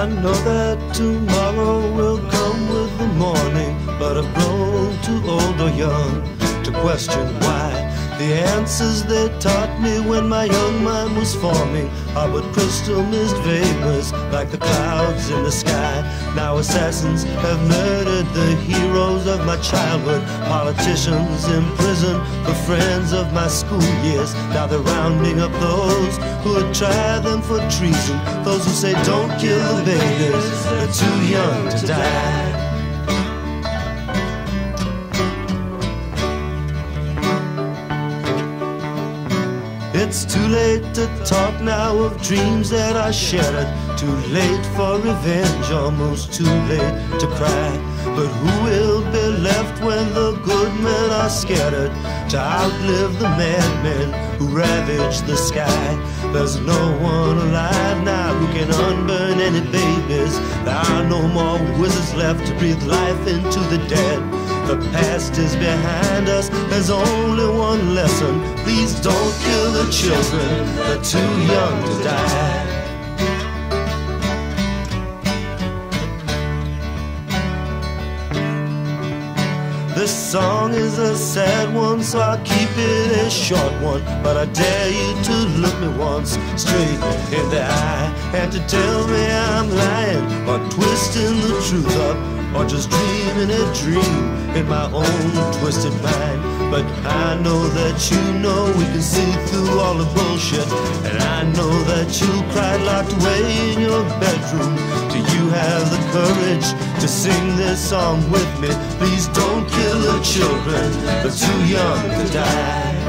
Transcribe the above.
I know that tomorrow will come with the morning, but I've grown too old or young to question why. The answers they taught me when my young mind was forming are but crystal mist vapors like the clouds in the sky. Now assassins have murdered the heroes of my childhood. Politicians in prison for friends of my school years. Now they're rounding up those who would try them for treason. Those who say don't kill the babies, they're too young to die. It's too late to talk now of dreams that I shattered. Too late for revenge, almost too late to cry. But who will be left when the good men are scattered to outlive the madmen who ravaged the sky? There's no one alive now who can unburn any babies. There are no more wizards left to breathe life into the dead. The past is behind us, there's only one lesson. Please don't kill the children, they're too young to die. This song is a sad one, so I'll keep it a short one. But I dare you to look me once straight in the eye and to tell me I'm lying or twisting the truth up or just dreaming a dream in my own twisted mind. But I know that you know we can see through all the bullshit. And I know that you cried locked away in your bedroom. Do you have the courage to sing this song with me? Please don't kill the children, they're too young to die.